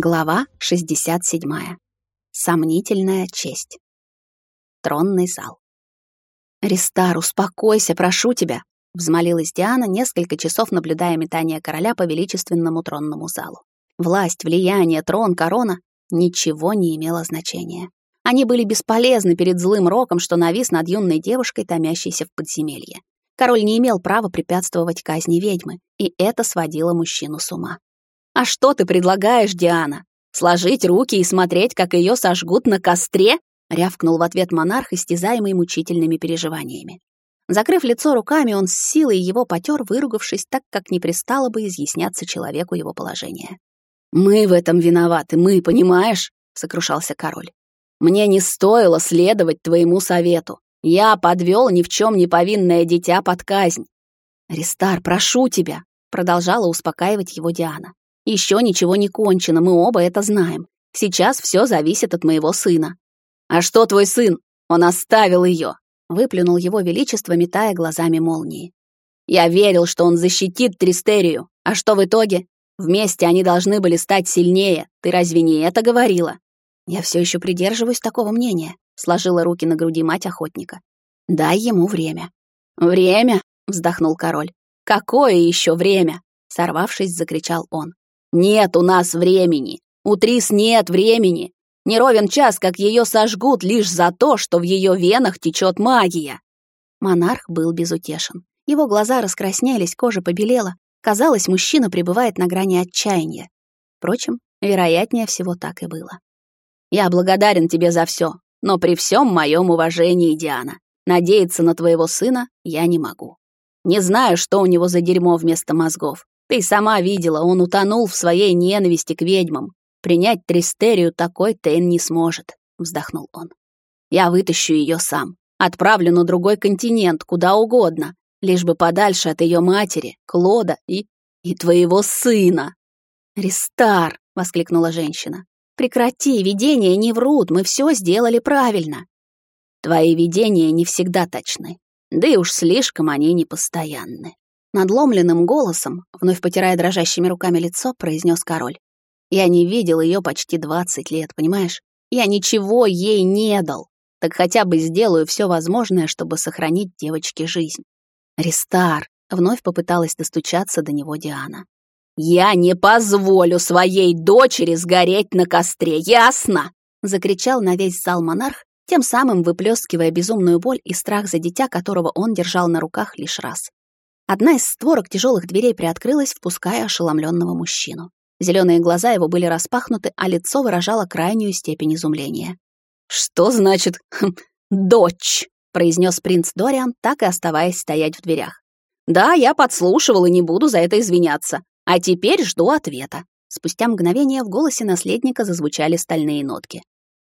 Глава 67. Сомнительная честь. Тронный зал. «Ристар, успокойся, прошу тебя!» — взмолилась Диана, несколько часов наблюдая метание короля по величественному тронному залу. Власть, влияние, трон, корона — ничего не имело значения. Они были бесполезны перед злым роком, что навис над юной девушкой, томящейся в подземелье. Король не имел права препятствовать казни ведьмы, и это сводило мужчину с ума. «А что ты предлагаешь, Диана? Сложить руки и смотреть, как ее сожгут на костре?» — рявкнул в ответ монарх, истязаемый мучительными переживаниями. Закрыв лицо руками, он с силой его потер, выругавшись так, как не пристало бы изъясняться человеку его положение. «Мы в этом виноваты, мы, понимаешь?» — сокрушался король. «Мне не стоило следовать твоему совету. Я подвел ни в чем не повинное дитя под казнь». «Ристар, прошу тебя», — продолжала успокаивать его Диана. Еще ничего не кончено, мы оба это знаем. Сейчас все зависит от моего сына. А что твой сын? Он оставил ее. Выплюнул его величество, метая глазами молнии. Я верил, что он защитит Тристерию. А что в итоге? Вместе они должны были стать сильнее. Ты разве не это говорила? Я все еще придерживаюсь такого мнения. Сложила руки на груди мать охотника. Дай ему время. Время? Вздохнул король. Какое еще время? Сорвавшись, закричал он. Нет у нас времени. У Трис нет времени. Не ровен час, как ее сожгут лишь за то, что в ее венах течет магия. Монарх был безутешен. Его глаза раскраснелись, кожа побелела. Казалось, мужчина пребывает на грани отчаяния. Впрочем, вероятнее всего так и было. «Я благодарен тебе за все, но при всем моем уважении, Диана, надеяться на твоего сына я не могу. Не знаю, что у него за дерьмо вместо мозгов, ты сама видела, он утонул в своей ненависти к ведьмам. Принять Тристерию такой Тейн не сможет, вздохнул он. Я вытащу ее сам, отправлю на другой континент, куда угодно, лишь бы подальше от ее матери, Клода и... и твоего сына. «Ристар!» — воскликнула женщина. «Прекрати, видения не врут, мы все сделали правильно». «Твои видения не всегда точны, да и уж слишком они непостоянны. Надломленным голосом, вновь потирая дрожащими руками лицо, произнес король. «Я не видел ее почти двадцать лет, понимаешь? Я ничего ей не дал. Так хотя бы сделаю все возможное, чтобы сохранить девочке жизнь». «Ристар!» — вновь попыталась достучаться до него Диана. «Я не позволю своей дочери сгореть на костре, ясно?» — закричал на весь зал монарх, тем самым выплескивая безумную боль и страх за дитя, которого он держал на руках лишь раз. Одна из створок тяжелых дверей приоткрылась, впуская ошеломленного мужчину. Зеленые глаза его были распахнуты, а лицо выражало крайнюю степень изумления. «Что значит хм, «дочь»?» — произнес принц Дориан, так и оставаясь стоять в дверях. «Да, я подслушивал и не буду за это извиняться. А теперь жду ответа». Спустя мгновение в голосе наследника зазвучали стальные нотки.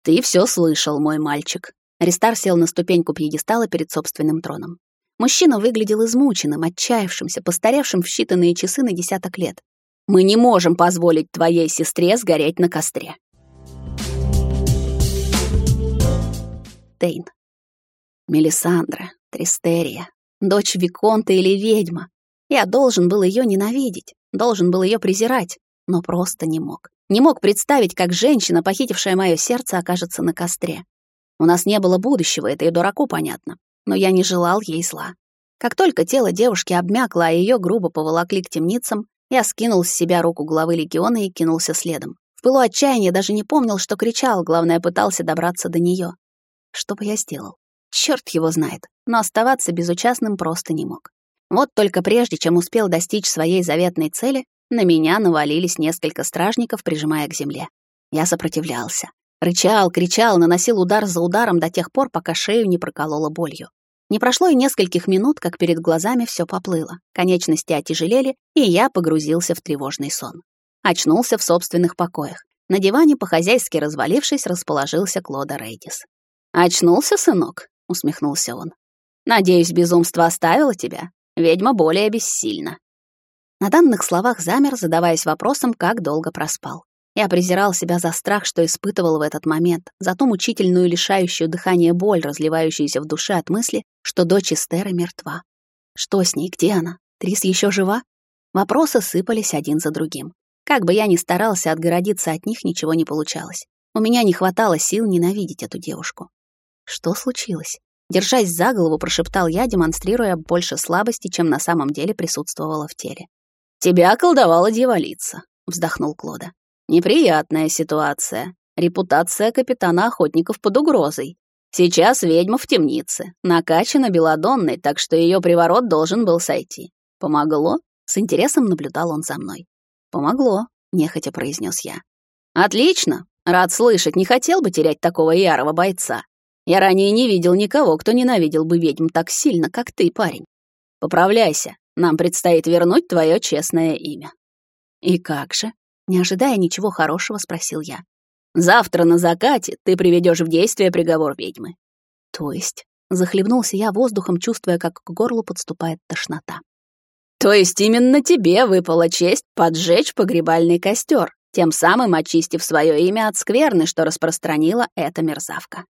«Ты все слышал, мой мальчик». Аристар сел на ступеньку пьедестала перед собственным троном. Мужчина выглядел измученным, отчаявшимся, постаревшим в считанные часы на десяток лет. «Мы не можем позволить твоей сестре сгореть на костре». Тейн. Мелисандра, Тристерия, дочь Виконта или ведьма. Я должен был ее ненавидеть, должен был ее презирать, но просто не мог. Не мог представить, как женщина, похитившая мое сердце, окажется на костре. У нас не было будущего, это и дураку понятно но я не желал ей зла. Как только тело девушки обмякло, а ее грубо поволокли к темницам, я скинул с себя руку главы легиона и кинулся следом. В пылу отчаяния даже не помнил, что кричал, главное, пытался добраться до нее. Что бы я сделал? Черт его знает, но оставаться безучастным просто не мог. Вот только прежде, чем успел достичь своей заветной цели, на меня навалились несколько стражников, прижимая к земле. Я сопротивлялся. Рычал, кричал, наносил удар за ударом до тех пор, пока шею не прокололо болью. Не прошло и нескольких минут, как перед глазами все поплыло. Конечности отяжелели, и я погрузился в тревожный сон. Очнулся в собственных покоях. На диване, по-хозяйски развалившись, расположился Клода Рейдис. «Очнулся, сынок?» — усмехнулся он. «Надеюсь, безумство оставило тебя? Ведьма более бессильна». На данных словах замер, задаваясь вопросом, как долго проспал. Я презирал себя за страх, что испытывал в этот момент, за ту мучительную лишающую дыхания боль, разливающуюся в душе от мысли, что дочь Эстера мертва. Что с ней, где она? Трис еще жива? Вопросы сыпались один за другим. Как бы я ни старался отгородиться от них, ничего не получалось. У меня не хватало сил ненавидеть эту девушку. Что случилось? Держась за голову, прошептал я, демонстрируя больше слабости, чем на самом деле присутствовало в теле. «Тебя околдовала дьяволица», — вздохнул Клода. «Неприятная ситуация. Репутация капитана охотников под угрозой. Сейчас ведьма в темнице, накачана белодонной, так что ее приворот должен был сойти. Помогло?» С интересом наблюдал он за мной. «Помогло», — нехотя произнес я. «Отлично. Рад слышать, не хотел бы терять такого ярого бойца. Я ранее не видел никого, кто ненавидел бы ведьм так сильно, как ты, парень. Поправляйся, нам предстоит вернуть твое честное имя». «И как же?» Не ожидая ничего хорошего, спросил я. «Завтра на закате ты приведешь в действие приговор ведьмы». «То есть?» Захлебнулся я воздухом, чувствуя, как к горлу подступает тошнота. То есть именно тебе выпала честь поджечь погребальный костер, тем самым очистив свое имя от скверны, что распространила эта мерзавка.